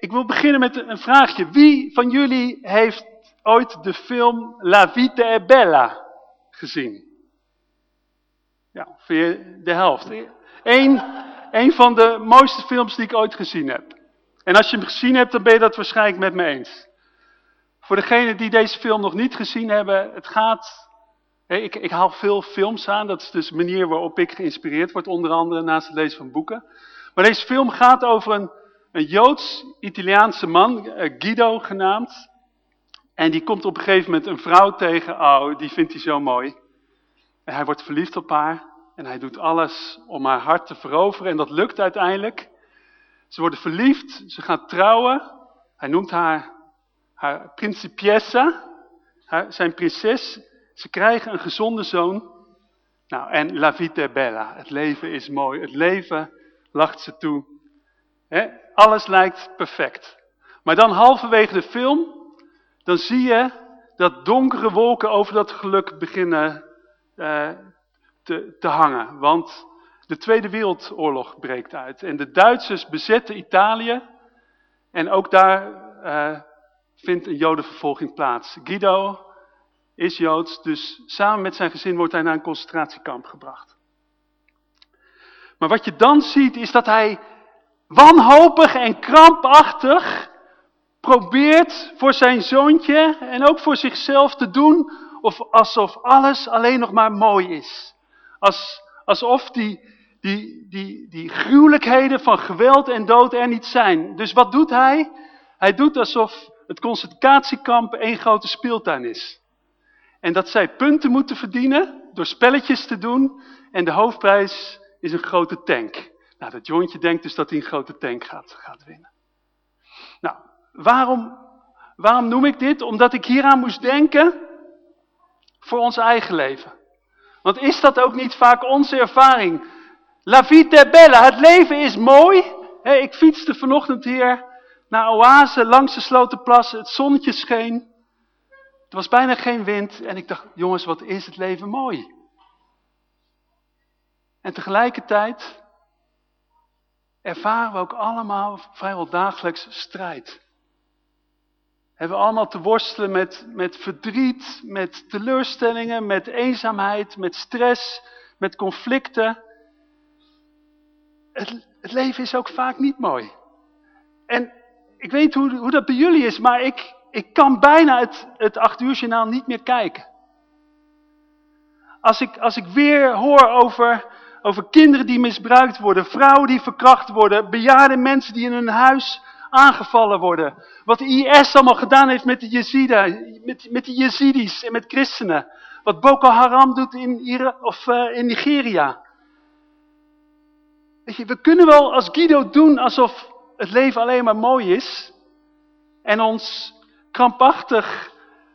ik wil beginnen met een vraagje. Wie van jullie heeft ooit de film La Vita è Bella gezien? Ja, ongeveer de helft. Eén, een van de mooiste films die ik ooit gezien heb. En als je hem gezien hebt, dan ben je dat waarschijnlijk met me eens. Voor degenen die deze film nog niet gezien hebben, het gaat... Ik, ik haal veel films aan, dat is dus de manier waarop ik geïnspireerd word, onder andere naast het lezen van boeken. Maar deze film gaat over een, een Joods-Italiaanse man, eh, Guido genaamd. En die komt op een gegeven moment een vrouw tegen, oh, die vindt hij zo mooi. En hij wordt verliefd op haar en hij doet alles om haar hart te veroveren en dat lukt uiteindelijk. Ze worden verliefd, ze gaan trouwen. Hij noemt haar, haar principiessa, zijn prinses. Ze krijgen een gezonde zoon. Nou, en la vita è bella. Het leven is mooi. Het leven lacht ze toe. Alles lijkt perfect. Maar dan halverwege de film, dan zie je dat donkere wolken over dat geluk beginnen uh, te, te hangen. Want de Tweede Wereldoorlog breekt uit. En de Duitsers bezetten Italië. En ook daar uh, vindt een jodenvervolging plaats. Guido is Joods, dus samen met zijn gezin wordt hij naar een concentratiekamp gebracht. Maar wat je dan ziet is dat hij wanhopig en krampachtig probeert voor zijn zoontje en ook voor zichzelf te doen of alsof alles alleen nog maar mooi is. Als, alsof die, die, die, die gruwelijkheden van geweld en dood er niet zijn. Dus wat doet hij? Hij doet alsof het concentratiekamp één grote speeltuin is. En dat zij punten moeten verdienen door spelletjes te doen. En de hoofdprijs is een grote tank. Nou, dat jointje denkt dus dat hij een grote tank gaat, winnen. Nou, waarom, waarom noem ik dit? Omdat ik hieraan moest denken voor ons eigen leven. Want is dat ook niet vaak onze ervaring? La vita bella, het leven is mooi. ik fietste vanochtend hier naar Oase langs de Slotenplas, het zonnetje scheen. Er was bijna geen wind en ik dacht, jongens, wat is het leven mooi. En tegelijkertijd ervaren we ook allemaal vrijwel dagelijks strijd. Hebben we allemaal te worstelen met, met verdriet, met teleurstellingen, met eenzaamheid, met stress, met conflicten. Het, leven is ook vaak niet mooi. En ik weet hoe, hoe dat bij jullie is, maar ik, ik kan bijna het, het acht uur journaal niet meer kijken. Als ik, als ik weer hoor over, over kinderen die misbruikt worden, vrouwen die verkracht worden, bejaarde mensen die in hun huis aangevallen worden. Wat de IS allemaal gedaan heeft met de, Jezida, met, met de Jezidis en met christenen. Wat Boko Haram doet in, Ira, of, uh, in Nigeria. We kunnen wel als Guido doen alsof het leven alleen maar mooi is. En ons krampachtig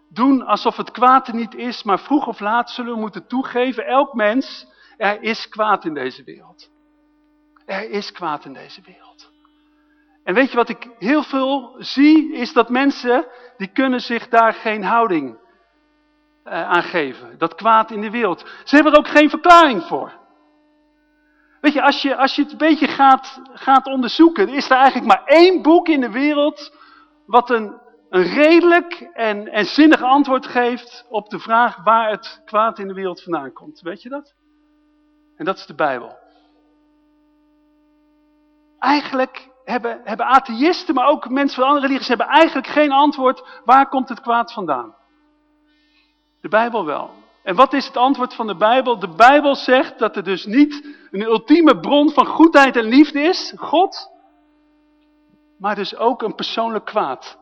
doen alsof het kwaad er niet is. Maar vroeg of laat zullen we moeten toegeven, elk mens, er is kwaad in deze wereld. Er is kwaad in deze wereld. En weet je wat ik heel veel zie, is dat mensen, die kunnen zich daar geen houding uh, aan geven. Dat kwaad in de wereld. Ze hebben er ook geen verklaring voor. Weet je, als je, als je het een beetje gaat, gaat onderzoeken, is er eigenlijk maar één boek in de wereld wat een, een redelijk en, en zinnig antwoord geeft op de vraag waar het kwaad in de wereld vandaan komt. Weet je dat? En dat is de Bijbel. Eigenlijk hebben, hebben atheïsten, maar ook mensen van andere religies, hebben eigenlijk geen antwoord. Waar komt het kwaad vandaan? De Bijbel wel. En wat is het antwoord van de Bijbel? De Bijbel zegt dat er dus niet een ultieme bron van goedheid en liefde is, God, maar dus ook een persoonlijk kwaad.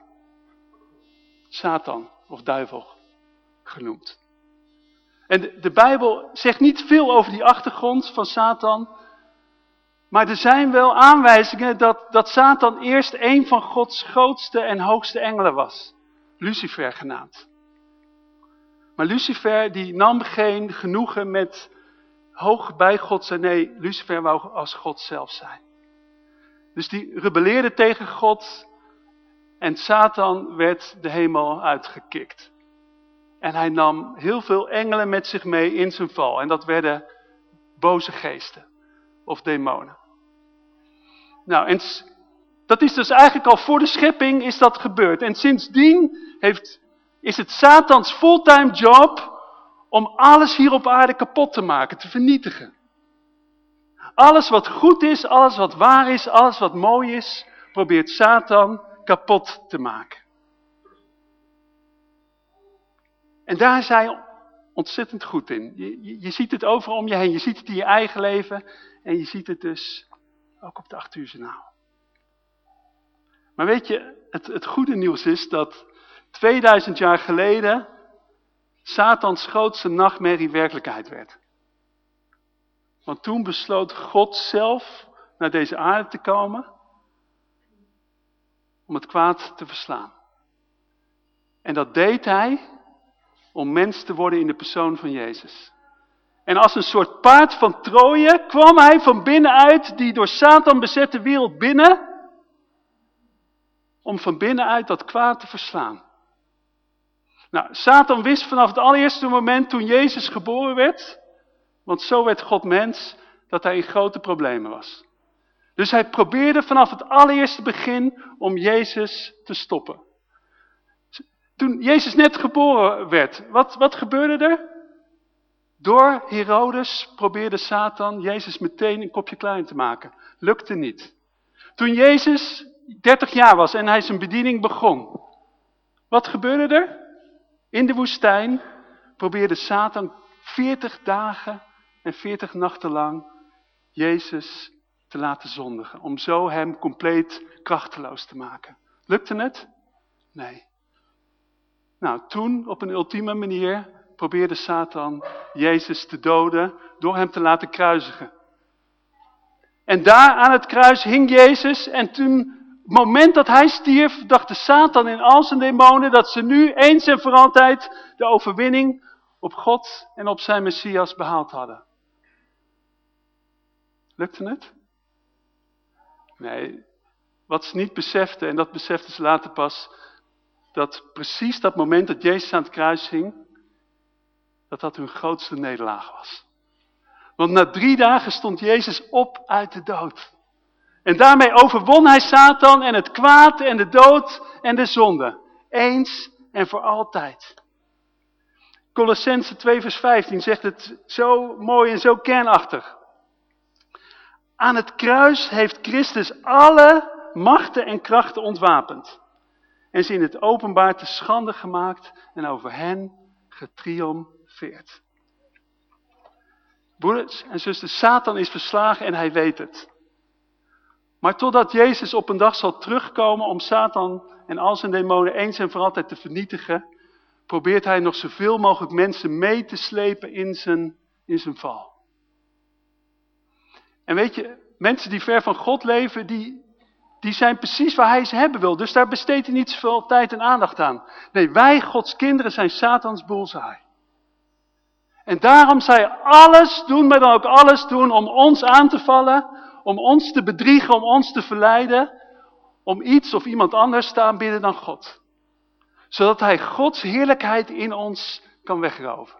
Satan of duivel genoemd. En de, Bijbel zegt niet veel over die achtergrond van Satan, maar er zijn wel aanwijzingen dat, dat Satan eerst een van Gods grootste en hoogste engelen was. Lucifer genaamd. Maar Lucifer die nam geen genoegen met hoog bij God zijn. Nee, Lucifer wou als God zelf zijn. Dus die rebelleerde tegen God en Satan werd de hemel uitgekikt. En hij nam heel veel engelen met zich mee in zijn val. En dat werden boze geesten of demonen. Nou, en Dat is dus eigenlijk al voor de schepping is dat gebeurd. En sindsdien heeft, is het Satans fulltime job om alles hier op aarde kapot te maken, te vernietigen. Alles wat goed is, alles wat waar is, alles wat mooi is, probeert Satan kapot te maken. En daar is hij ontzettend goed in. Je, je, ziet het overal om je heen. Je ziet het in je eigen leven. En je ziet het dus ook op de acht uur journaal. Maar weet je, het, het goede nieuws is dat 2000 jaar geleden Satans grootste nachtmerrie werkelijkheid werd. Want toen besloot God zelf naar deze aarde te komen om het kwaad te verslaan. En dat deed hij om mens te worden in de persoon van Jezus. En als een soort paard van Troje kwam hij van binnenuit die door Satan bezette wereld binnen, om van binnenuit dat kwaad te verslaan. Nou, Satan wist vanaf het allereerste moment toen Jezus geboren werd, want zo werd God mens, dat hij in grote problemen was. Dus hij probeerde vanaf het allereerste begin om Jezus te stoppen. Toen Jezus net geboren werd, wat, wat gebeurde er? Door Herodes probeerde Satan Jezus meteen een kopje klein te maken. Lukte niet. Toen Jezus 30 jaar was en hij zijn bediening begon. Wat gebeurde er? In de woestijn probeerde Satan 40 dagen en 40 nachten lang Jezus te laten zondigen. Om zo hem compleet krachteloos te maken. Lukte het? Nee. Nou, toen op een ultieme manier probeerde Satan Jezus te doden door hem te laten kruisigen. En daar aan het kruis hing Jezus en toen, het moment dat hij stierf, dachten Satan en al zijn demonen dat ze nu eens en voor altijd de overwinning op God en op zijn Messias behaald hadden. Lukte het? Nee, wat ze niet beseften, en dat beseften ze later pas, dat precies dat moment dat Jezus aan het kruis hing, dat dat hun grootste nederlaag was. Want na drie dagen stond Jezus op uit de dood. En daarmee overwon hij Satan en het kwaad en de dood en de zonde. Eens en voor altijd. Colossense 2 vers 15 zegt het zo mooi en zo kernachtig. Aan het kruis heeft Christus alle machten en krachten ontwapend. En ze in het openbaar te schande gemaakt en over hen getriomfeerd. Broeders en zusters, Satan is verslagen en hij weet het. Maar totdat Jezus op een dag zal terugkomen om Satan en al zijn demonen eens en voor altijd te vernietigen, probeert hij nog zoveel mogelijk mensen mee te slepen in zijn, in zijn val. En weet je, mensen die ver van God leven, die, die zijn precies waar hij ze hebben wil. Dus daar besteedt hij niet zoveel tijd en aandacht aan. Nee, wij, Gods kinderen, zijn Satans bullseye. En daarom zij alles doen, maar dan ook alles doen om ons aan te vallen, om ons te bedriegen, om ons te verleiden, om iets of iemand anders te aanbidden dan God. Zodat hij Gods heerlijkheid in ons kan wegroven.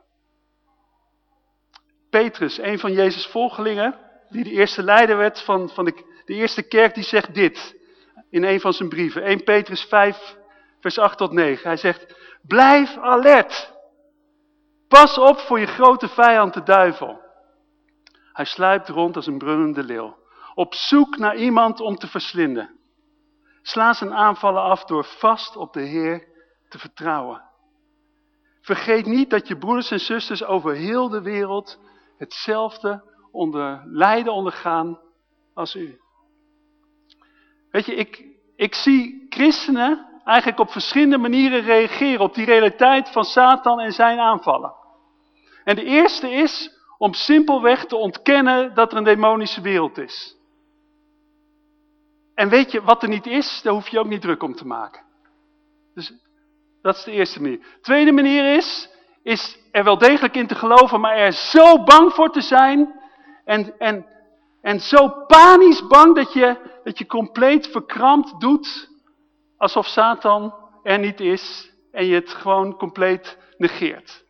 Petrus, een van Jezus' volgelingen, die de eerste leider werd van, van de, de eerste kerk, die zegt dit in een van zijn brieven. 1 Petrus 5, vers 8 tot 9. Hij zegt, blijf alert. Pas op voor je grote vijand de duivel. Hij sluipt rond als een brunnende leeuw. Op zoek naar iemand om te verslinden. Sla zijn aanvallen af door vast op de Heer te vertrouwen. Vergeet niet dat je broeders en zusters over heel de wereld hetzelfde onder lijden ondergaan als u. Weet je, ik, ik zie christenen eigenlijk op verschillende manieren reageren op die realiteit van Satan en zijn aanvallen. En de eerste is om simpelweg te ontkennen dat er een demonische wereld is. En weet je, wat er niet is, daar hoef je ook niet druk om te maken. Dus dat is de eerste manier. Tweede manier is, is er wel degelijk in te geloven, maar er zo bang voor te zijn en, en, en zo panisch bang dat je, dat je compleet verkrampt doet alsof Satan er niet is en je het gewoon compleet negeert.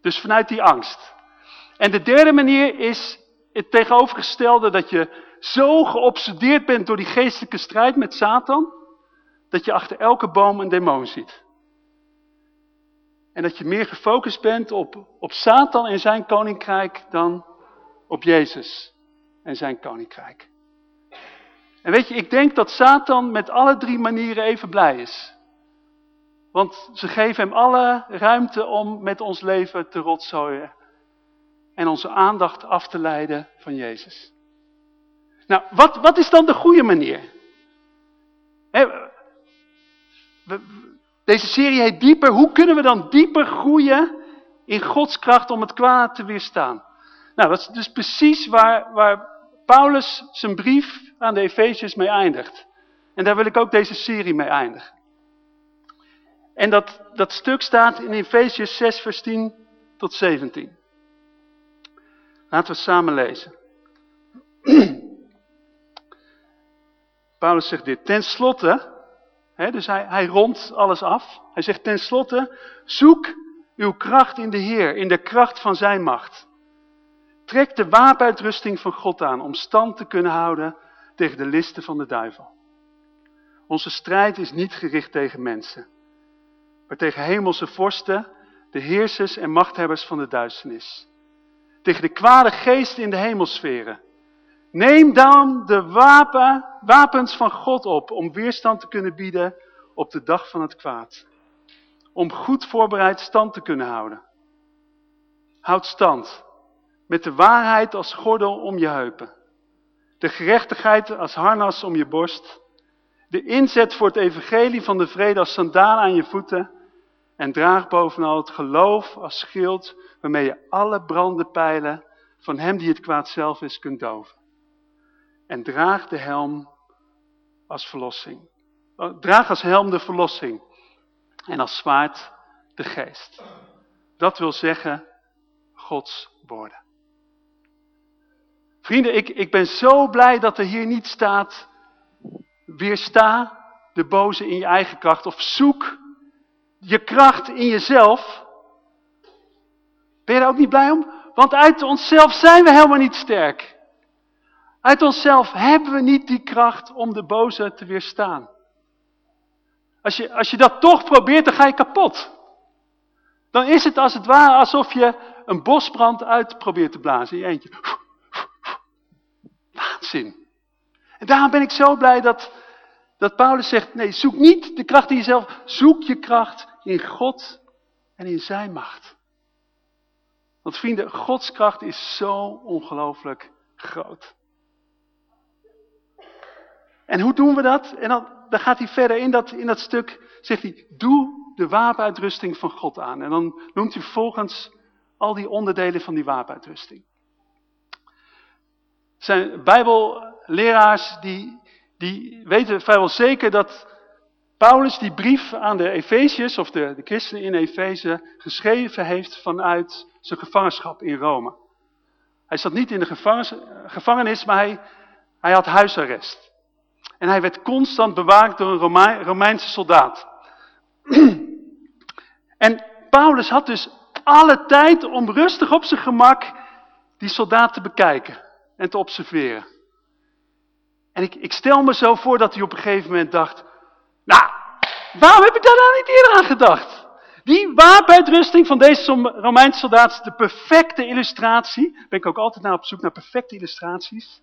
Dus vanuit die angst. En de derde manier is het tegenovergestelde dat je zo geobsedeerd bent door die geestelijke strijd met Satan, dat je achter elke boom een demon ziet. En dat je meer gefocust bent op, op Satan en zijn koninkrijk dan op Jezus en zijn koninkrijk. En weet je, ik denk dat Satan met alle drie manieren even blij is. Want ze geven hem alle ruimte om met ons leven te rotzooien. En onze aandacht af te leiden van Jezus. Nou, wat, wat is dan de goede manier? deze serie heet Dieper. Hoe kunnen we dan dieper groeien in Gods kracht om het kwaad te weerstaan? Nou, dat is dus precies waar, waar Paulus zijn brief aan de Efeziërs mee eindigt. En daar wil ik ook deze serie mee eindigen. En dat, dat stuk staat in Efeziërs 6 vers 10 tot 17. Laten we samen lezen. Paulus zegt dit. Ten slotte, hè, dus hij, hij rondt alles af. Hij zegt ten slotte, zoek uw kracht in de Heer, in de kracht van zijn macht. Trek de wapenuitrusting van God aan om stand te kunnen houden tegen de listen van de duivel. Onze strijd is niet gericht tegen mensen, maar tegen hemelse vorsten, de heersers en machthebbers van de duisternis. Tegen de kwade geesten in de hemelsferen. Neem dan de wapen, wapens van God op om weerstand te kunnen bieden op de dag van het kwaad. Om goed voorbereid stand te kunnen houden. Houd stand met de waarheid als gordel om je heupen. De gerechtigheid als harnas om je borst. De inzet voor het evangelie van de vrede als sandaal aan je voeten. En draag bovenal het geloof als schild waarmee je alle brandende pijlen van hem die het kwaad zelf is kunt doven. En draag de helm als verlossing. Oh, draag als helm de verlossing en als zwaard de geest. Dat wil zeggen Gods woorden. Vrienden, ik, ik ben zo blij dat er hier niet staat, weersta de boze in je eigen kracht of zoek je kracht in jezelf. Ben je daar ook niet blij om? Want uit onszelf zijn we helemaal niet sterk. Uit onszelf hebben we niet die kracht om de boze te weerstaan. Als je, als je dat toch probeert, dan ga je kapot. Dan is het als het ware alsof je een bosbrand uit probeert te blazen in je eentje. Waanzin. En daarom ben ik zo blij dat, dat Paulus zegt, nee, zoek niet de kracht in jezelf, zoek je kracht in God en in zijn macht. Want vrienden, Gods kracht is zo ongelooflijk groot. En hoe doen we dat? En dan, dan gaat hij verder in dat, in dat stuk, zegt hij, doe de wapenuitrusting van God aan. En dan noemt hij volgens al die onderdelen van die wapenuitrusting zijn bijbelleraars die, die weten vrijwel zeker dat Paulus die brief aan de Efeziërs, of de, de christenen in Efeze, geschreven heeft vanuit zijn gevangenschap in Rome. Hij zat niet in de gevangenis, maar hij, hij had huisarrest. En hij werd constant bewaakt door een Romeinse soldaat. en Paulus had dus alle tijd om rustig op zijn gemak die soldaat te bekijken en te observeren. En ik, ik stel me zo voor dat hij op een gegeven moment dacht, nou, waarom heb ik daar nou niet eerder aan gedacht? Die wapenuitrusting van deze Romeinse soldaat is de perfecte illustratie, ben ik ook altijd naar op zoek naar perfecte illustraties,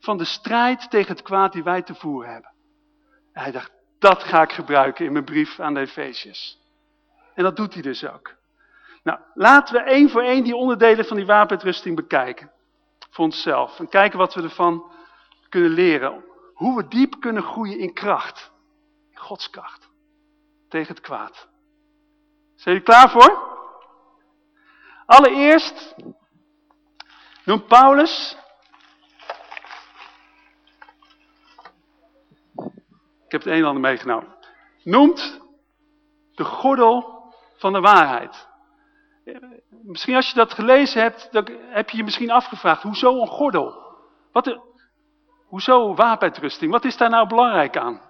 van de strijd tegen het kwaad die wij te voeren hebben. En hij dacht, dat ga ik gebruiken in mijn brief aan de Efeziërs. En dat doet hij dus ook. Nou, laten we één voor één die onderdelen van die wapenuitrusting bekijken voor onszelf. En kijken wat we ervan kunnen leren. Hoe we diep kunnen groeien in kracht. In Gods kracht. Tegen het kwaad. Zijn jullie klaar voor? Allereerst noemt Paulus. Ik heb het een en ander meegenomen. Noemt de gordel van de waarheid. Misschien als je dat gelezen hebt, dan heb je je misschien afgevraagd, hoezo een gordel? Wat, hoezo wapenuitrusting? Wat is daar nou belangrijk aan?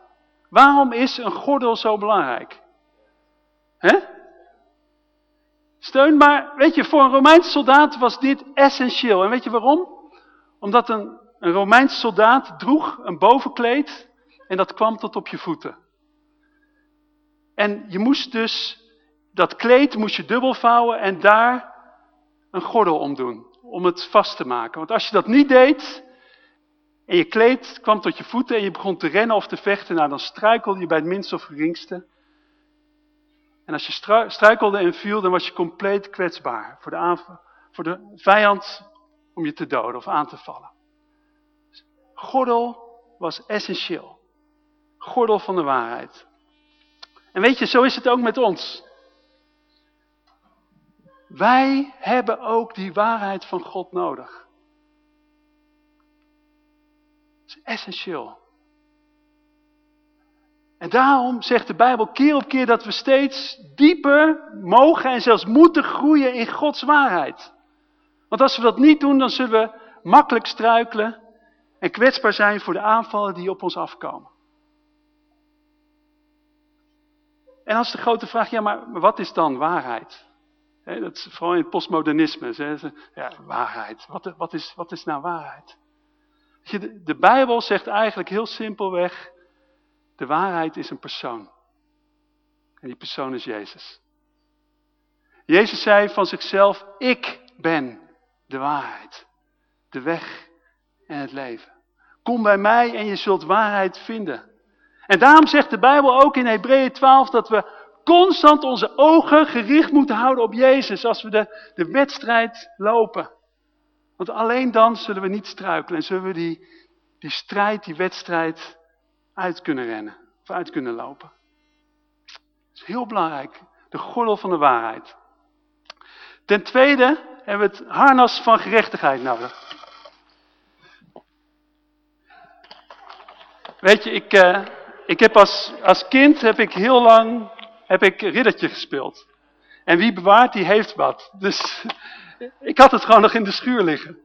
Waarom is een gordel zo belangrijk? Steun, maar weet je, voor een Romeinse soldaat was dit essentieel. En weet je waarom? Omdat een, een Romeinse soldaat droeg een bovenkleed en dat kwam tot op je voeten. En je moest dus, dat kleed moest je dubbel vouwen en daar een gordel om doen. Om het vast te maken. Want als je dat niet deed, en je kleed kwam tot je voeten en je begon te rennen of te vechten, nou dan struikelde je bij het minste of geringste. En als je struikelde en viel, dan was je compleet kwetsbaar voor de, voor de vijand om je te doden of aan te vallen. Gordel was essentieel. Gordel van de waarheid. En weet je, zo is het ook met ons. Wij hebben ook die waarheid van God nodig. Dat is essentieel. En daarom zegt de Bijbel keer op keer dat we steeds dieper mogen en zelfs moeten groeien in Gods waarheid. Want als we dat niet doen, dan zullen we makkelijk struikelen en kwetsbaar zijn voor de aanvallen die op ons afkomen. En als de grote vraag, ja maar wat is dan waarheid? Dat is vooral in het postmodernisme. Ja, waarheid. Wat, wat, is, wat is nou waarheid? De, de Bijbel zegt eigenlijk heel simpelweg, de waarheid is een persoon. En die persoon is Jezus. Jezus zei van zichzelf, ik ben de waarheid, de weg en het leven. Kom bij mij en je zult waarheid vinden. En daarom zegt de Bijbel ook in Hebreeën 12 dat we constant onze ogen gericht moeten houden op Jezus als we de, de wedstrijd lopen. Want alleen dan zullen we niet struikelen en zullen we die, die strijd, die wedstrijd uit kunnen rennen of uit kunnen lopen. Dat is heel belangrijk, de gordel van de waarheid. Ten tweede hebben we het harnas van gerechtigheid nodig. Weet je, ik, uh, ik heb als, als kind heb ik heel lang heb ik riddertje gespeeld. En wie bewaart, die heeft wat. Dus ik had het gewoon nog in de schuur liggen.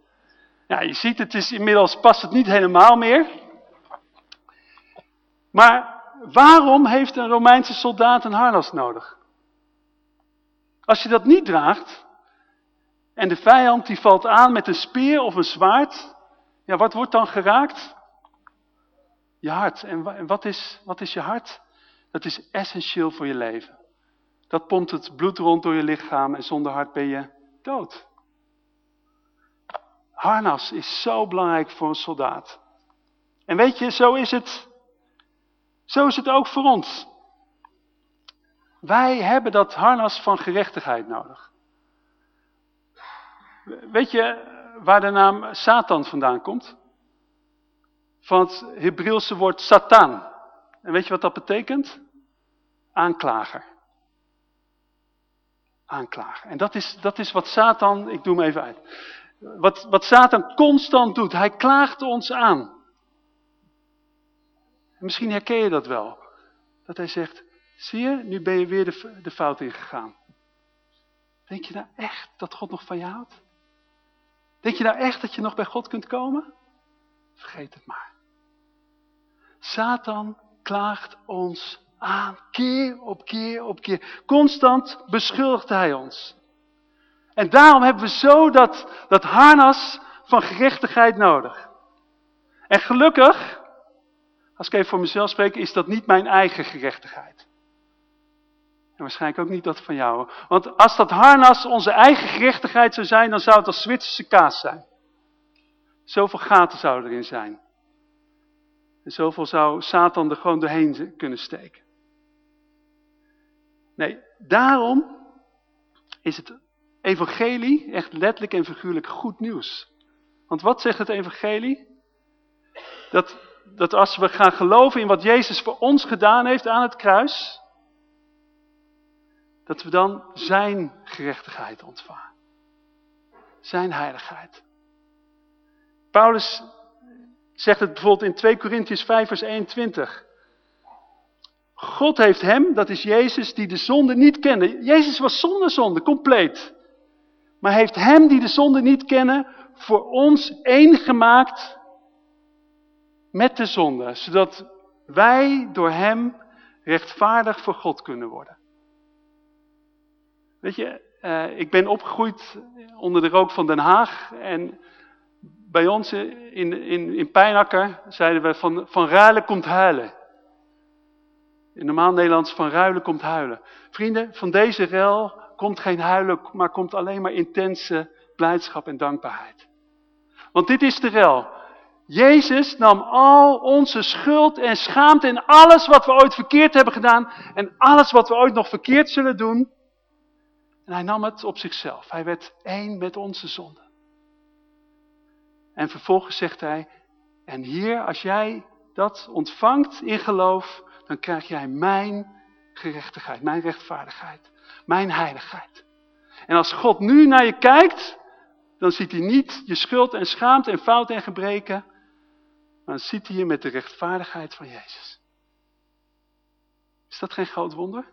Ja, je ziet, het is inmiddels past het niet helemaal meer. Maar waarom heeft een Romeinse soldaat een harnas nodig? Als je dat niet draagt, en de vijand die valt aan met een speer of een zwaard, ja, wat wordt dan geraakt? Je hart. En wat is, wat is je hart? Dat is essentieel voor je leven. Dat pompt het bloed rond door je lichaam en zonder hart ben je dood. Harnas is zo belangrijk voor een soldaat. En weet je, zo is het, zo is het ook voor ons. Wij hebben dat harnas van gerechtigheid nodig. Weet je waar de naam Satan vandaan komt? Van het Hebreeuwse woord Satan. En weet je wat dat betekent? Aanklager. Aanklager. En dat is, dat is wat Satan, ik doe hem even uit. Wat, wat Satan constant doet, hij klaagt ons aan. misschien herken je dat wel. Dat hij zegt, zie je, nu ben je weer de, de fout ingegaan. Denk je nou echt dat God nog van je houdt? Denk je nou echt dat je nog bij God kunt komen? Vergeet het maar. Satan klaagt ons aan, keer op keer op keer. Constant beschuldigt hij ons. En daarom hebben we zo dat, dat harnas van gerechtigheid nodig. En gelukkig, als ik even voor mezelf spreek, is dat niet mijn eigen gerechtigheid. En waarschijnlijk ook niet dat van jou. Want als dat harnas onze eigen gerechtigheid zou zijn, dan zou het als Zwitserse kaas zijn. Zoveel gaten zouden erin zijn. En zoveel zou Satan er gewoon doorheen kunnen steken. Nee, daarom is het evangelie echt letterlijk en figuurlijk goed nieuws. Want wat zegt het evangelie? Dat, dat als we gaan geloven in wat Jezus voor ons gedaan heeft aan het kruis, dat we dan zijn gerechtigheid ontvangen. Zijn heiligheid. Paulus zegt het bijvoorbeeld in 2 Korintiërs 5 vers 21. God heeft hem, dat is Jezus, die de zonde niet kende. Jezus was zonder zonde, compleet. Maar heeft hem die de zonde niet kennen, voor ons één gemaakt met de zonde. Zodat wij door hem rechtvaardig voor God kunnen worden. Weet je, uh, ik ben opgegroeid onder de rook van Den Haag. En bij ons in, in, in Pijnakker zeiden we van, van ruilen komt huilen. In normaal Nederlands van ruilen komt huilen. Vrienden, van deze rel komt geen huilen, maar komt alleen maar intense blijdschap en dankbaarheid. Want dit is de rel. Jezus nam al onze schuld en schaamte en alles wat we ooit verkeerd hebben gedaan en alles wat we ooit nog verkeerd zullen doen. En hij nam het op zichzelf. Hij werd één met onze zonde. En vervolgens zegt hij, en hier als jij dat ontvangt in geloof, dan krijg jij mijn gerechtigheid, mijn rechtvaardigheid, mijn heiligheid. En als God nu naar je kijkt, dan ziet hij niet je schuld en schaamte en fout en gebreken, maar dan ziet hij je met de rechtvaardigheid van Jezus. Is dat geen groot wonder?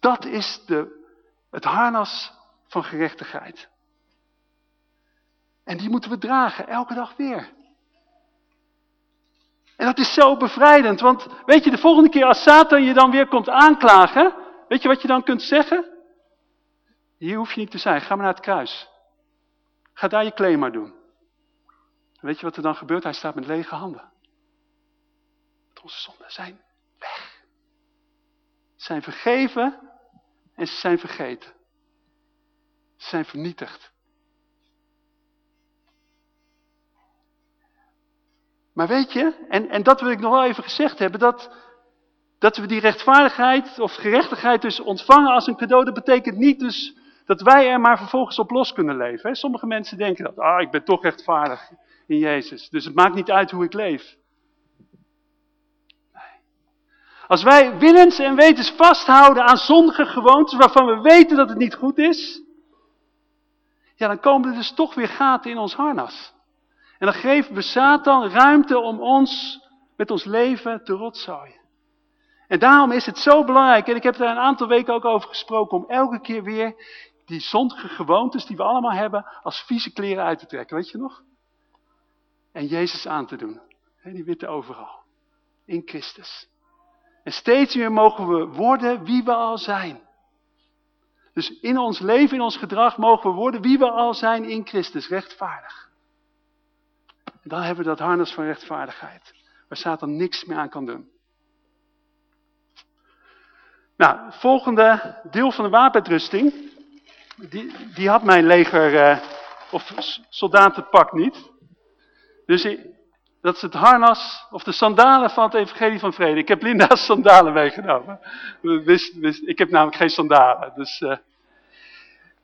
Dat is de, het harnas van gerechtigheid. En die moeten we dragen, elke dag weer. En dat is zo bevrijdend, want weet je, de volgende keer als Satan je dan weer komt aanklagen, weet je wat je dan kunt zeggen? Hier hoef je niet te zijn, ga maar naar het kruis. Ga daar je claim maar doen. weet je wat er dan gebeurt? Hij staat met lege handen. onze zonden zijn weg. Ze zijn vergeven en ze zijn vergeten. Ze zijn vernietigd. Maar weet je, en, en dat wil ik nog wel even gezegd hebben, dat, dat we die rechtvaardigheid of gerechtigheid dus ontvangen als een cadeau, dat betekent niet dus dat wij er maar vervolgens op los kunnen leven. Sommige mensen denken dat, ah, ik ben toch rechtvaardig in Jezus, dus het maakt niet uit hoe ik leef. Als wij willens en wetens vasthouden aan zondige gewoontes waarvan we weten dat het niet goed is, ja, dan komen er dus toch weer gaten in ons harnas. En dan geven we Satan ruimte om ons met ons leven te rotzooien. En daarom is het zo belangrijk, en ik heb daar een aantal weken ook over gesproken, om elke keer weer die zondige gewoontes die we allemaal hebben, als vieze kleren uit te trekken, weet je nog? En Jezus aan te doen. Die witte overal. In Christus. En steeds meer mogen we worden wie we al zijn. Dus in ons leven, in ons gedrag mogen we worden wie we al zijn in Christus, rechtvaardig. Dan hebben we dat harnas van rechtvaardigheid. Waar Satan niks meer aan kan doen. Nou, volgende deel van de wapenrusting. Die, die had mijn leger uh, of soldatenpak niet. Dus dat is het harnas of de sandalen van het evangelie van vrede. Ik heb Linda's sandalen meegenomen. Wist, ik heb namelijk geen sandalen. Dus, uh,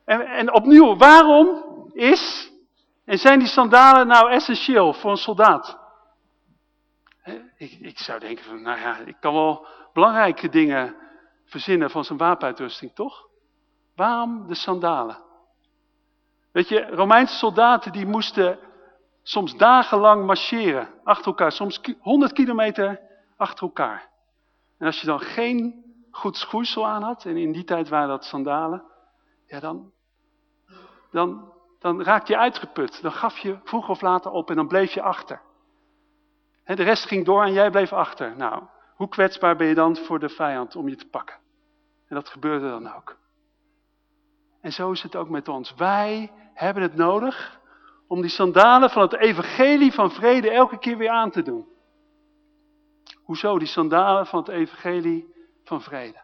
en, en opnieuw, waarom is en zijn die sandalen nou essentieel voor een soldaat? Ik, ik zou denken van, nou ja, ik kan wel belangrijke dingen verzinnen van zijn wapenuitrusting, toch? Waarom de sandalen? Weet je, Romeinse soldaten die moesten soms dagenlang marcheren achter elkaar, soms 100 kilometer achter elkaar. En als je dan geen goed schoeisel aan had, en in die tijd waren dat sandalen, ja dan, dan dan raakte je uitgeput. Dan gaf je vroeg of later op en dan bleef je achter. de rest ging door en jij bleef achter. Nou, hoe kwetsbaar ben je dan voor de vijand om je te pakken? En dat gebeurde dan ook. En zo is het ook met ons. Wij hebben het nodig om die sandalen van het evangelie van vrede elke keer weer aan te doen. Hoezo die sandalen van het evangelie van vrede?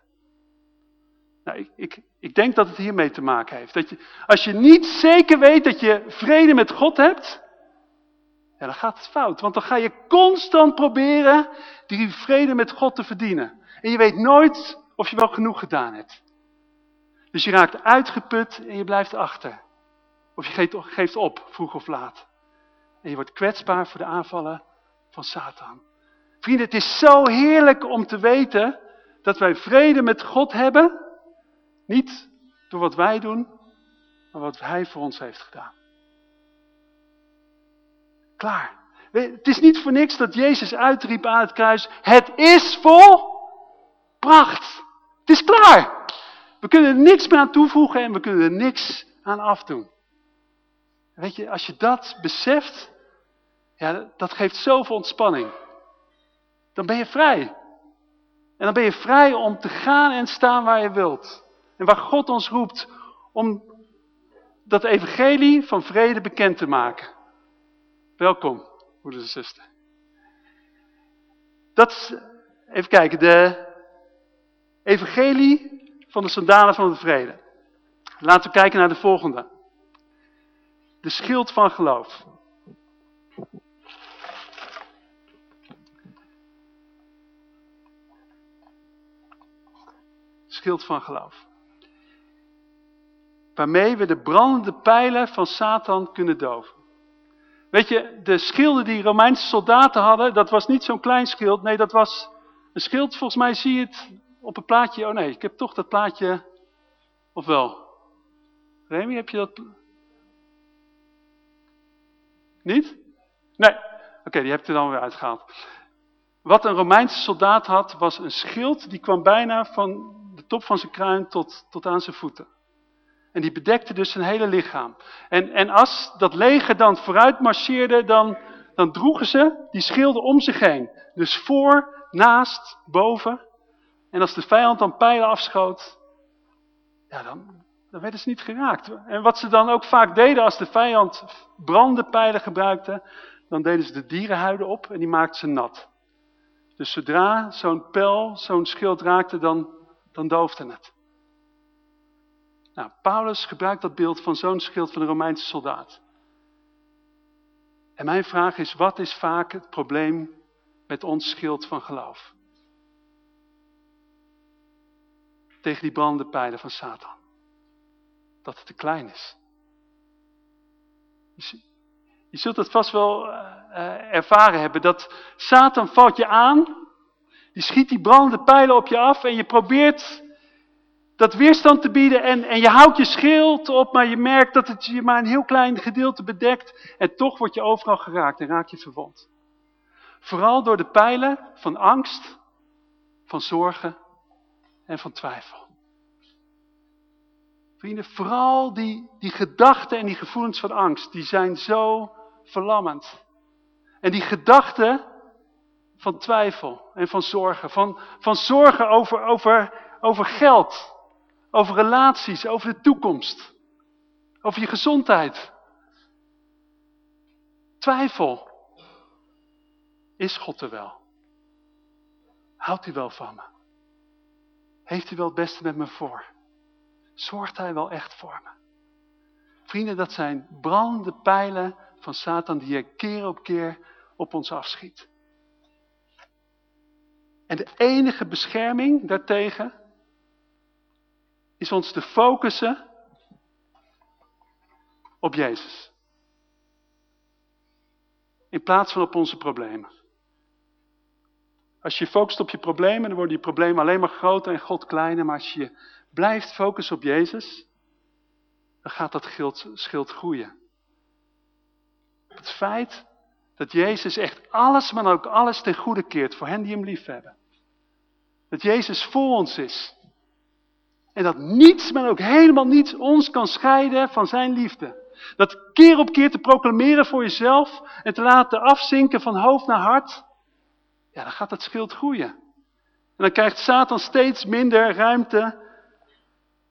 Nou, ik, ik, denk dat het hiermee te maken heeft. Dat je, als je niet zeker weet dat je vrede met God hebt, ja, dan gaat het fout. Want dan ga je constant proberen die vrede met God te verdienen. En je weet nooit of je wel genoeg gedaan hebt. Dus je raakt uitgeput en je blijft achter. Of je geeft, geeft op, vroeg of laat. En je wordt kwetsbaar voor de aanvallen van Satan. Vrienden, het is zo heerlijk om te weten dat wij vrede met God hebben niet door wat wij doen, maar wat Hij voor ons heeft gedaan. Klaar. Het is niet voor niks dat Jezus uitriep aan het kruis, het is volbracht. Het is klaar. We kunnen er niks meer aan toevoegen en we kunnen er niks aan afdoen. Weet je, als je dat beseft, ja, dat geeft zoveel ontspanning. Dan ben je vrij. En dan ben je vrij om te gaan en staan waar je wilt. En waar God ons roept om dat evangelie van vrede bekend te maken. Welkom, broeders en zuster. Dat is, even kijken, de evangelie van de sandalen van de vrede. Laten we kijken naar de volgende. De schild van geloof. Schild van geloof. Waarmee we de brandende pijlen van Satan kunnen doven. Weet je, de schilden die Romeinse soldaten hadden, dat was niet zo'n klein schild. Nee, dat was een schild, volgens mij zie je het op een plaatje. Oh nee, ik heb toch dat plaatje, of wel? Remy, heb je dat? Niet? Nee. Oké, die heb je dan weer uitgehaald. Wat een Romeinse soldaat had, was een schild. Die kwam bijna van de top van zijn kruin tot, tot aan zijn voeten. En die bedekte dus zijn hele lichaam. En, en als dat leger dan vooruit marcheerde, dan, dan droegen ze die schilden om zich heen. Dus voor, naast, boven. En als de vijand dan pijlen afschoot, ja, dan, dan werden ze niet geraakt. En wat ze dan ook vaak deden als de vijand pijlen gebruikte, dan deden ze de dierenhuiden op en die maakten ze nat. Dus zodra zo'n pijl, zo'n schild raakte, dan, dan doofde het. Nou, Paulus gebruikt dat beeld van zo'n schild van een Romeinse soldaat. En mijn vraag is, wat is vaak het probleem met ons schild van geloof? Tegen die brandende pijlen van Satan. Dat het te klein is. Je zult het vast wel uh, ervaren hebben, dat Satan valt je aan, die schiet die brandende pijlen op je af en je probeert dat weerstand te bieden en, en je houdt je schild op, maar je merkt dat het je maar een heel klein gedeelte bedekt en toch word je overal geraakt en raak je verwond. Vooral door de pijlen van angst, van zorgen en van twijfel. Vrienden, vooral die, die gedachten en die gevoelens van angst, die zijn zo verlammend. En die gedachten van twijfel en van zorgen, van, van zorgen over, over, over geld, over relaties, over de toekomst. Over je gezondheid. Twijfel. Is God er wel? Houdt hij wel van me? Heeft hij wel het beste met me voor? Zorgt hij wel echt voor me? Vrienden, dat zijn brandende pijlen van Satan die je keer op keer op ons afschiet. En de enige bescherming daartegen is ons te focussen op Jezus. In plaats van op onze problemen. Als je focust op je problemen, dan worden die problemen alleen maar groter en God kleiner. Maar als je blijft focussen op Jezus, dan gaat dat schild, groeien. Het feit dat Jezus echt alles, maar ook alles ten goede keert voor hen die hem lief hebben. Dat Jezus voor ons is. En dat niets, maar ook helemaal niets, ons kan scheiden van zijn liefde. Dat keer op keer te proclameren voor jezelf en te laten afzinken van hoofd naar hart. Ja, dan gaat dat schild groeien. En dan krijgt Satan steeds minder ruimte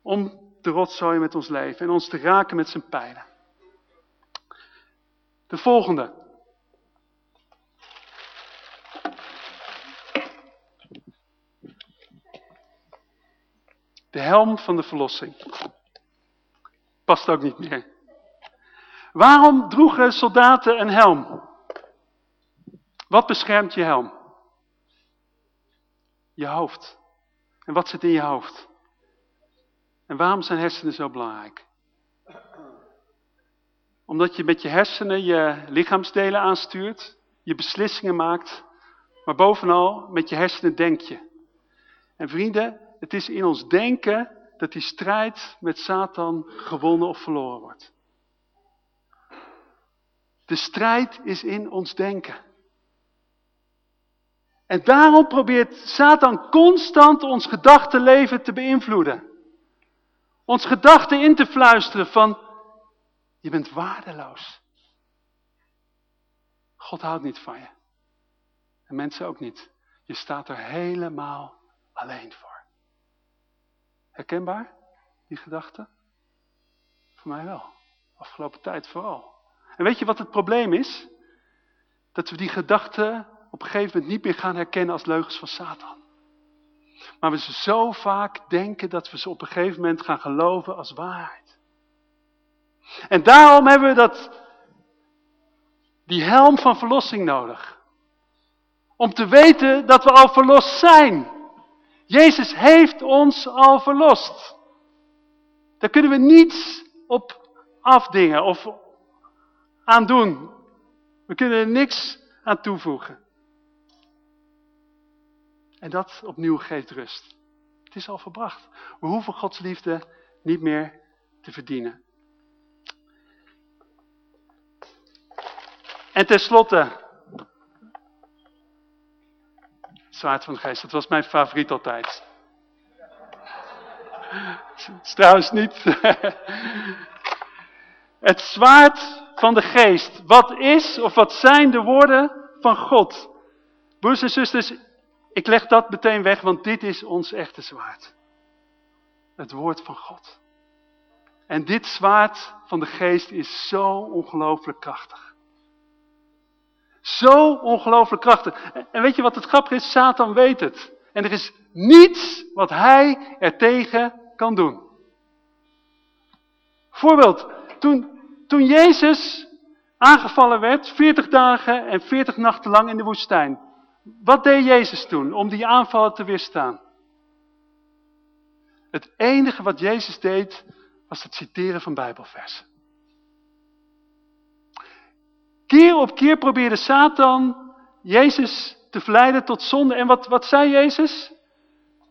om te rotzooien met ons leven en ons te raken met zijn pijlen. De volgende. De helm van de verlossing. Past ook niet meer. Waarom droegen soldaten een helm? Wat beschermt je helm? Je hoofd. En wat zit in je hoofd? En waarom zijn hersenen zo belangrijk? Omdat je met je hersenen je lichaamsdelen aanstuurt, je beslissingen maakt, maar bovenal met je hersenen denk je. En vrienden, het is in ons denken dat die strijd met Satan gewonnen of verloren wordt. De strijd is in ons denken. En daarom probeert Satan constant ons gedachtenleven te beïnvloeden. Ons gedachten in te fluisteren van, je bent waardeloos. God houdt niet van je. En mensen ook niet. Je staat er helemaal alleen voor. Herkenbaar, die gedachte? Voor mij wel. Afgelopen tijd vooral. En weet je wat het probleem is? Dat we die gedachten op een gegeven moment niet meer gaan herkennen als leugens van Satan. Maar we ze zo vaak denken dat we ze op een gegeven moment gaan geloven als waarheid. En daarom hebben we dat, die helm van verlossing nodig. Om te weten dat we al verlost zijn. Jezus heeft ons al verlost. Daar kunnen we niets op afdingen of aan doen. We kunnen er niks aan toevoegen. En dat opnieuw geeft rust. Het is al verbracht. We hoeven Gods liefde niet meer te verdienen. En tenslotte, zwaard van de geest, dat was mijn favoriet altijd. Is trouwens niet. Het zwaard van de geest. Wat is of wat zijn de woorden van God? Broers en zusters, ik leg dat meteen weg, want dit is ons echte zwaard. Het woord van God. En dit zwaard van de geest is zo ongelooflijk krachtig. Zo ongelooflijk krachtig. En weet je wat het grappige is? Satan weet het. En er is niets wat hij er tegen kan doen. Voorbeeld, toen, toen Jezus aangevallen werd, 40 dagen en 40 nachten lang in de woestijn. Wat deed Jezus toen om die aanvallen te weerstaan? Het enige wat Jezus deed, was het citeren van Bijbelversen. Keer op keer probeerde Satan Jezus te verleiden tot zonde. En wat, wat zei Jezus?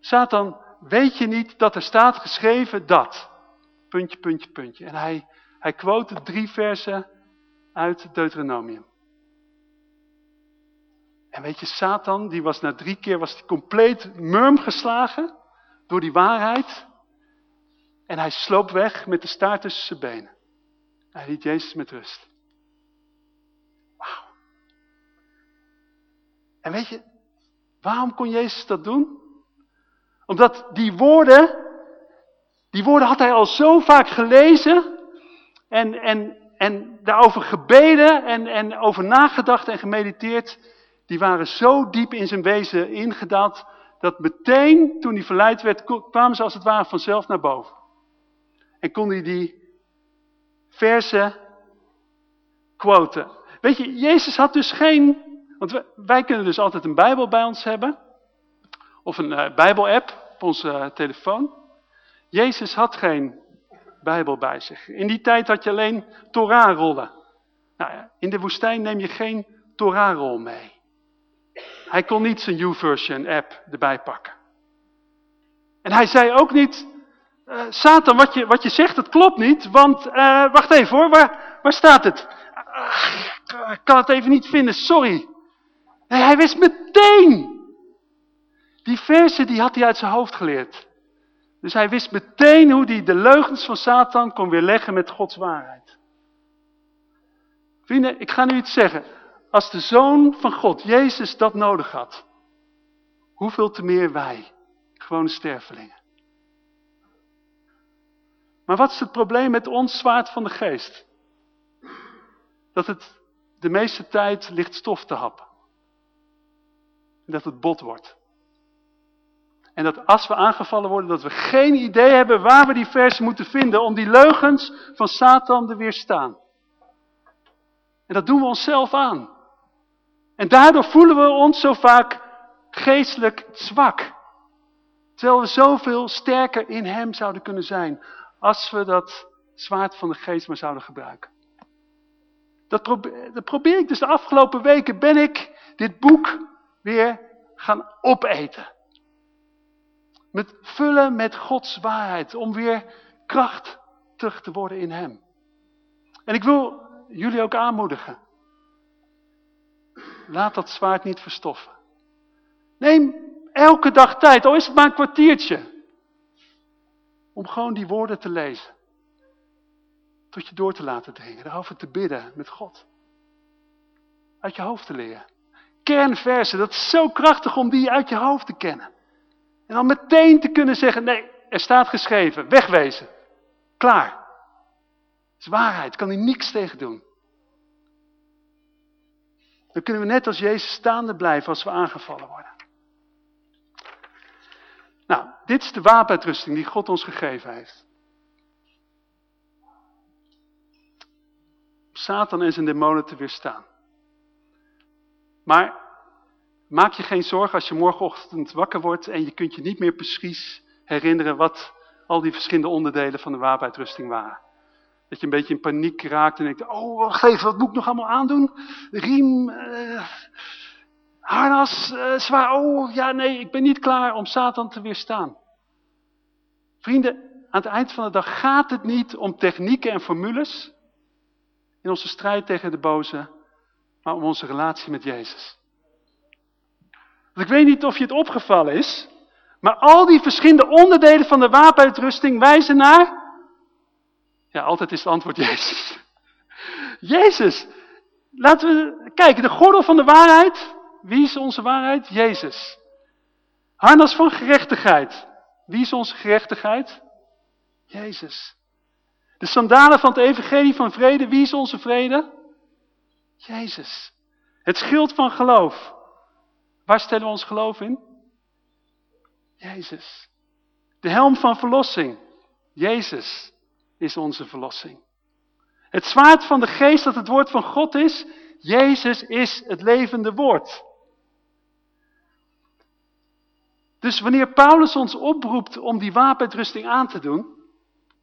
Satan, weet je niet dat er staat geschreven dat? Puntje, puntje, puntje. En hij, hij quote drie versen uit Deuteronomium. En weet je, Satan, die was na drie keer was die compleet murm geslagen door die waarheid. En hij sloop weg met de staart tussen zijn benen. Hij liet Jezus met rust. En weet je, waarom kon Jezus dat doen? Omdat die woorden, die woorden had hij al zo vaak gelezen en, en, en daarover gebeden en, en over nagedacht en gemediteerd. Die waren zo diep in zijn wezen ingedaald, dat meteen toen hij verleid werd, kwamen ze als het ware vanzelf naar boven. En kon hij die versen quoten. Weet je, Jezus had dus geen, want wij kunnen dus altijd een Bijbel bij ons hebben. Of een uh, Bijbel-app op onze uh, telefoon. Jezus had geen Bijbel bij zich. In die tijd had je alleen Torah-rollen. Nou, in de woestijn neem je geen Torah-rol mee. Hij kon niet zijn YouVersion app erbij pakken. En hij zei ook niet, uh, Satan, wat je, wat je zegt, dat klopt niet, want, wacht even hoor, waar, waar staat het? Uh, ik kan het even niet vinden, sorry. Nee, hij wist meteen. Die versen die had hij uit zijn hoofd geleerd. Dus hij wist meteen hoe hij de leugens van Satan kon weerleggen met Gods waarheid. Vrienden, ik ga nu iets zeggen. Als de Zoon van God, Jezus, dat nodig had, hoeveel te meer wij, gewone stervelingen. Maar wat is het probleem met ons zwaard van de geest? Dat het de meeste tijd ligt stof te happen. En dat het bot wordt. En dat als we aangevallen worden, dat we geen idee hebben waar we die versen moeten vinden om die leugens van Satan te weerstaan. En dat doen we onszelf aan. En daardoor voelen we ons zo vaak geestelijk zwak. Terwijl we zoveel sterker in hem zouden kunnen zijn. Als we dat zwaard van de geest maar zouden gebruiken. Dat probeer, dat probeer ik dus de afgelopen weken. Ben ik dit boek weer gaan opeten. Met vullen met Gods waarheid. Om weer krachtig te worden in hem. En ik wil jullie ook aanmoedigen. Laat dat zwaard niet verstoffen. Neem elke dag tijd, al is het maar een kwartiertje. Om gewoon die woorden te lezen. Tot je door te laten dringen. Daarover te bidden met God. Uit je hoofd te leren. Kernversen, dat is zo krachtig om die uit je hoofd te kennen. En dan meteen te kunnen zeggen, nee, er staat geschreven, wegwezen. Klaar. Het is waarheid, kan hij niks tegen doen. Dan kunnen we net als Jezus staande blijven als we aangevallen worden. Nou, dit is de wapenuitrusting die God ons gegeven heeft. Satan en zijn demonen te weerstaan. Maar maak je geen zorgen als je morgenochtend wakker wordt en je kunt je niet meer precies herinneren wat al die verschillende onderdelen van de wapenuitrusting waren. Dat je een beetje in paniek raakt en denkt, oh wacht even, wat moet ik nog allemaal aandoen? Riem, uh, harnas, uh, zwaar, oh ja nee, ik ben niet klaar om Satan te weerstaan. Vrienden, aan het eind van de dag gaat het niet om technieken en formules in onze strijd tegen de boze, maar om onze relatie met Jezus. Ik weet niet of je het opgevallen is, maar al die verschillende onderdelen van de wapenuitrusting wijzen naar... Ja, altijd is het antwoord Jezus. Jezus. Laten we kijken, de gordel van de waarheid. Wie is onze waarheid? Jezus. Harnas van gerechtigheid. Wie is onze gerechtigheid? Jezus. De sandalen van het evangelie van vrede. Wie is onze vrede? Jezus. Het schild van geloof. Waar stellen we ons geloof in? Jezus. De helm van verlossing. Jezus is onze verlossing. Het zwaard van de geest dat het woord van God is. Jezus is het levende woord. Dus wanneer Paulus ons oproept om die wapenuitrusting aan te doen.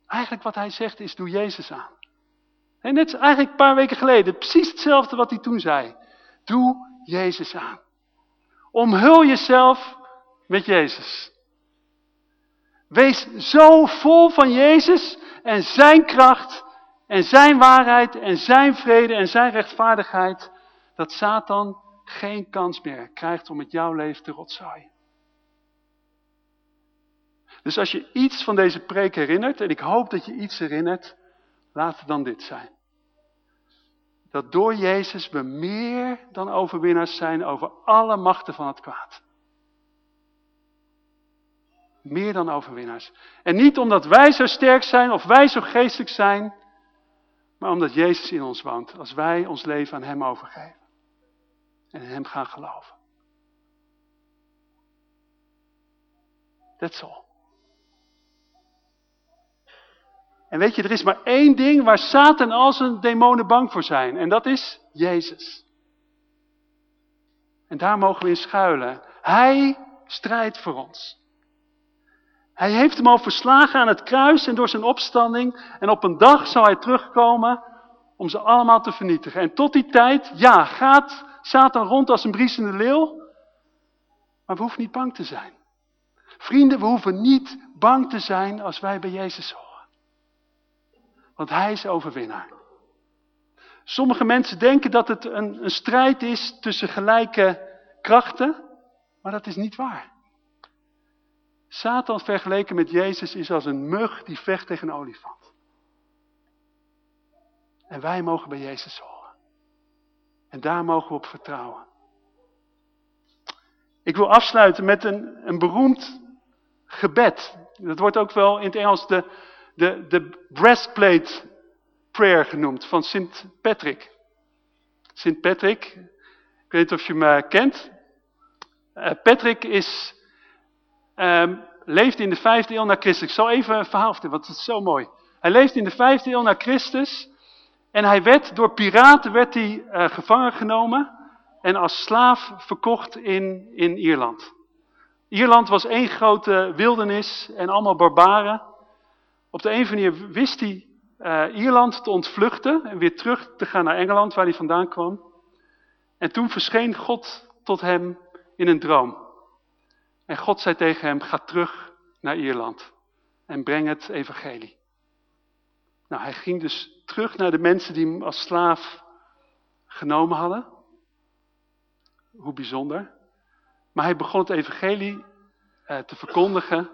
Eigenlijk wat hij zegt is doe Jezus aan. En net eigenlijk een paar weken geleden. Precies hetzelfde wat hij toen zei. Doe Jezus aan. Omhul jezelf met Jezus. Wees zo vol van Jezus en zijn kracht en zijn waarheid en zijn vrede en zijn rechtvaardigheid, dat Satan geen kans meer krijgt om met jouw leven te rotzaaien. Dus als je iets van deze preek herinnert, en ik hoop dat je iets herinnert, laat het dan dit zijn. Dat door Jezus we meer dan overwinnaars zijn over alle machten van het kwaad. Meer dan overwinnaars. En niet omdat wij zo sterk zijn of wij zo geestelijk zijn, maar omdat Jezus in ons woont. Als wij ons leven aan Hem overgeven. En in Hem gaan geloven. That's all. En weet je, er is maar één ding waar Satan al zijn demonen bang voor zijn. En dat is Jezus. En daar mogen we in schuilen. Hij strijdt voor ons. Hij heeft hem al verslagen aan het kruis en door zijn opstanding. En op een dag zal hij terugkomen om ze allemaal te vernietigen. En tot die tijd, ja, gaat Satan rond als een briesende leeuw. Maar we hoeven niet bang te zijn. Vrienden, we hoeven niet bang te zijn als wij bij Jezus horen. Want hij is overwinnaar. Sommige mensen denken dat het een, een strijd is tussen gelijke krachten. Maar dat is niet waar. Satan vergeleken met Jezus is als een mug die vecht tegen een olifant. En wij mogen bij Jezus horen. En daar mogen we op vertrouwen. Ik wil afsluiten met een, een beroemd gebed. Dat wordt ook wel in het Engels de, de, de breastplate prayer genoemd van Sint Patrick. Sint Patrick, ik weet niet of je hem kent. Uh, Patrick is um, leefde in de vijfde eeuw na Christus. Ik zal even een verhaal vertellen, want het is zo mooi. Hij leefde in de vijfde eeuw na Christus. En hij werd door piraten werd hij, uh, gevangen genomen. En als slaaf verkocht in, in Ierland. Ierland was één grote wildernis en allemaal barbaren. Op de een of andere manier wist hij uh, Ierland te ontvluchten. En weer terug te gaan naar Engeland waar hij vandaan kwam. En toen verscheen God tot hem in een droom. En God zei tegen hem, ga terug naar Ierland en breng het evangelie. Nou, hij ging dus terug naar de mensen die hem als slaaf genomen hadden. Hoe bijzonder. Maar hij begon het evangelie eh, te verkondigen.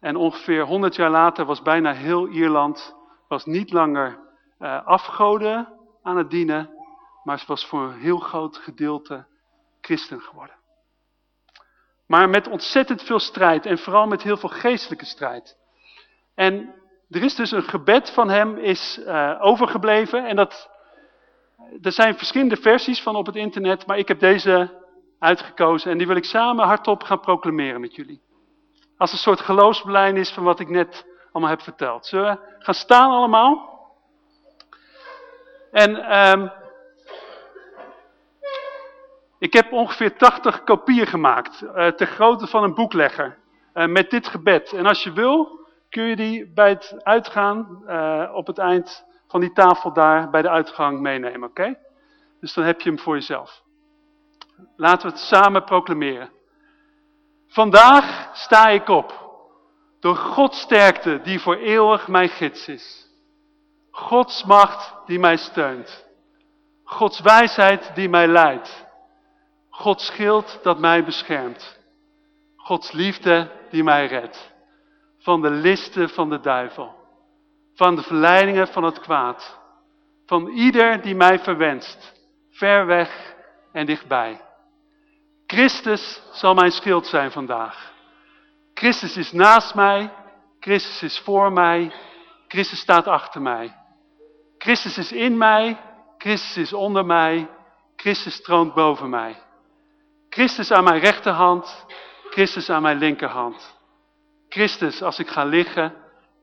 En ongeveer 100 jaar later was bijna heel Ierland was niet langer uh, afgoden aan het dienen. Maar was voor een heel groot gedeelte christen geworden. Maar met ontzettend veel strijd en vooral met heel veel geestelijke strijd. En Er is dus een gebed van hem is uh, overgebleven. En dat, er zijn verschillende versies van op het internet. Maar ik heb deze uitgekozen. En die wil ik samen hardop gaan proclameren met jullie. Als een soort geloofsbelijdenis van wat ik net allemaal heb verteld. Zullen we gaan staan allemaal? En um, ik heb ongeveer 80 kopieën gemaakt. Uh, ter grootte van een boeklegger. Uh, met dit gebed. En als je wil, kun je die bij het uitgaan uh, op het eind van die tafel daar bij de uitgang meenemen. Oké? Dus dan heb je hem voor jezelf. Laten we het samen proclameren. Vandaag sta ik op. Door Gods sterkte die voor eeuwig mijn gids is. Gods macht die mij steunt. Gods wijsheid die mij leidt. Gods schild dat mij beschermt. Gods liefde die mij redt. Van de listen van de duivel. Van de verleidingen van het kwaad. Van ieder die mij verwenst. Ver weg en dichtbij. Christus zal mijn schild zijn vandaag. Christus is naast mij. Christus is voor mij. Christus staat achter mij. Christus is in mij. Christus is onder mij. Christus troont boven mij. Christus aan mijn rechterhand. Christus aan mijn linkerhand. Christus als ik ga liggen.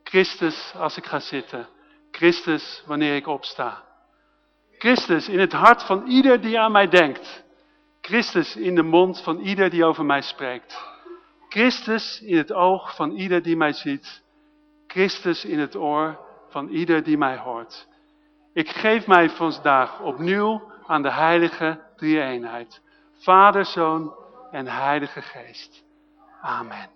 Christus als ik ga zitten. Christus wanneer ik opsta. Christus in het hart van ieder die aan mij denkt. Christus in de mond van ieder die over mij spreekt. Christus in het oog van ieder die mij ziet. Christus in het oor van ieder die mij hoort. Ik geef mij vandaag opnieuw aan de heilige drie-eenheid. Vader, Zoon en Heilige Geest. Amen.